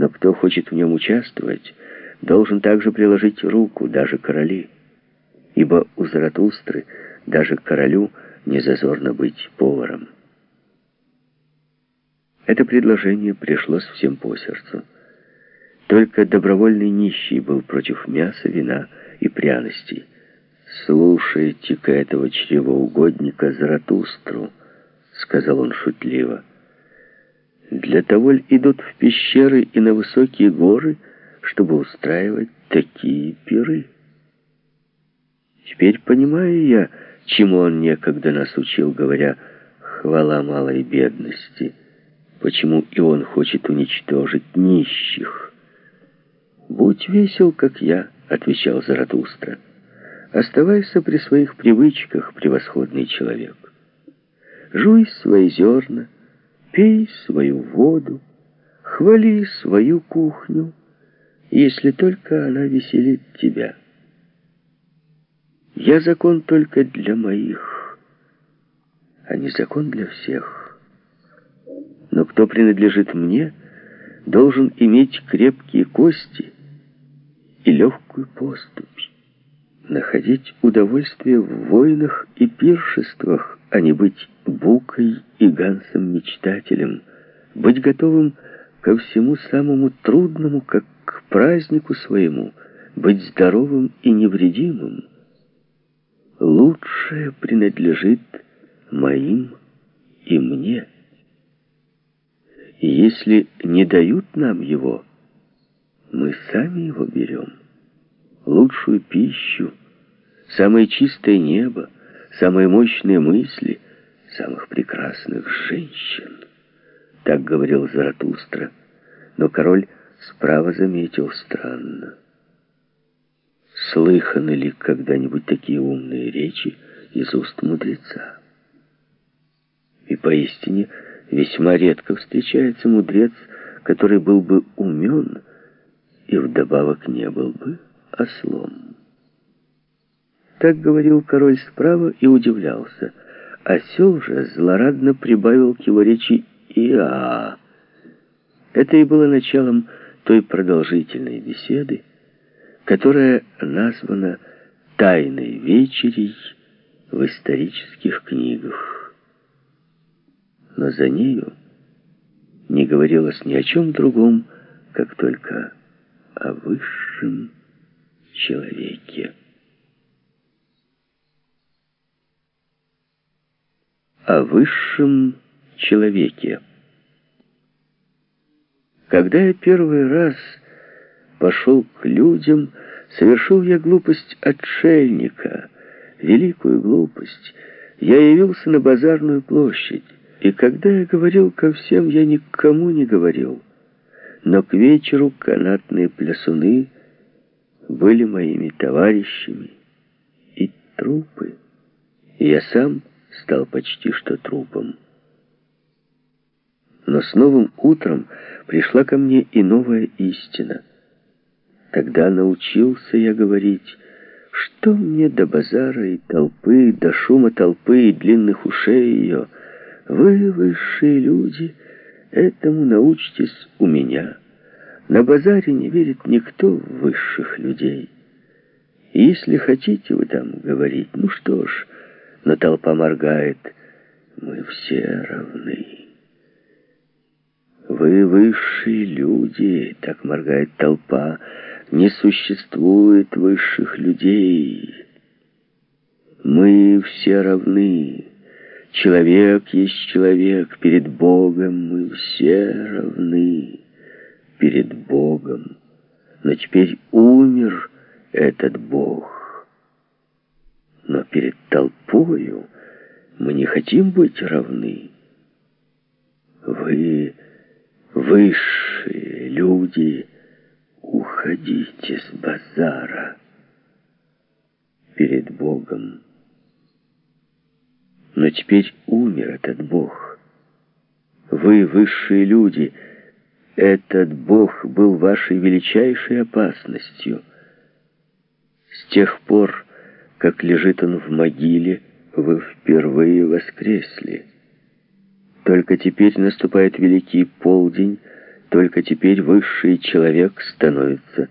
Но кто хочет в нем участвовать, должен также приложить руку, даже короли. Ибо у Заратустры даже королю не зазорно быть поваром. Это предложение пришлось всем по сердцу. Только добровольный нищий был против мяса, вина и пряностей. «Слушайте-ка этого чревоугодника Заратустру», — сказал он шутливо. «Для того ли идут в пещеры и на высокие горы, чтобы устраивать такие пиры?» Теперь понимаю я, чему он некогда нас учил, говоря «хвала малой бедности», почему и он хочет уничтожить нищих. «Будь весел, как я», — отвечал Заратустра. «Оставайся при своих привычках, превосходный человек. Жуй свои зерна, пей свою воду, хвали свою кухню, если только она веселит тебя». Я закон только для моих, а не закон для всех. Но кто принадлежит мне, должен иметь крепкие кости и легкую поступь, находить удовольствие в войнах и пиршествах, а не быть букой и гансом-мечтателем, быть готовым ко всему самому трудному, как к празднику своему, быть здоровым и невредимым, лучшее принадлежит моим и мне. И если не дают нам его, мы сами его берем. Лучшую пищу, самое чистое небо, самые мощные мысли, самых прекрасных женщин. Так говорил Заратустра, но король справа заметил странно. Слыханы ли когда-нибудь такие умные речи из уст мудреца? И поистине весьма редко встречается мудрец, который был бы умен и вдобавок не был бы ослом. Так говорил король справа и удивлялся. Осел же злорадно прибавил к его речи «Иа». Это и было началом той продолжительной беседы, которая названа «Тайной вечерей» в исторических книгах. Но за нею не говорилось ни о чем другом, как только о высшем человеке. О высшем человеке. Когда я первый раз пошел к людям, совершил я глупость отшельника, великую глупость. Я явился на базарную площадь, и когда я говорил ко всем, я никому не говорил. Но к вечеру канатные плясуны были моими товарищами и трупы. И я сам стал почти что трупом. Но с новым утром пришла ко мне и новая истина — Тогда научился я говорить, что мне до базара и толпы, до шума толпы и длинных ушей ее. Вы, высшие люди, этому научитесь у меня. На базаре не верит никто в высших людей. Если хотите вы там говорить, ну что ж, но толпа моргает, мы все равны. Вы высшие люди, так моргает толпа, не существует высших людей. Мы все равны. Человек есть человек. Перед Богом мы все равны. Перед Богом. Но теперь умер этот Бог. Но перед толпою мы не хотим быть равны. Вы высшие люди, уходите с базара перед Богом. Но теперь умер этот Бог. Вы, высшие люди, этот Бог был вашей величайшей опасностью. С тех пор, как лежит он в могиле, вы впервые воскресли. Только теперь наступает великий полдень, Только теперь высший человек становится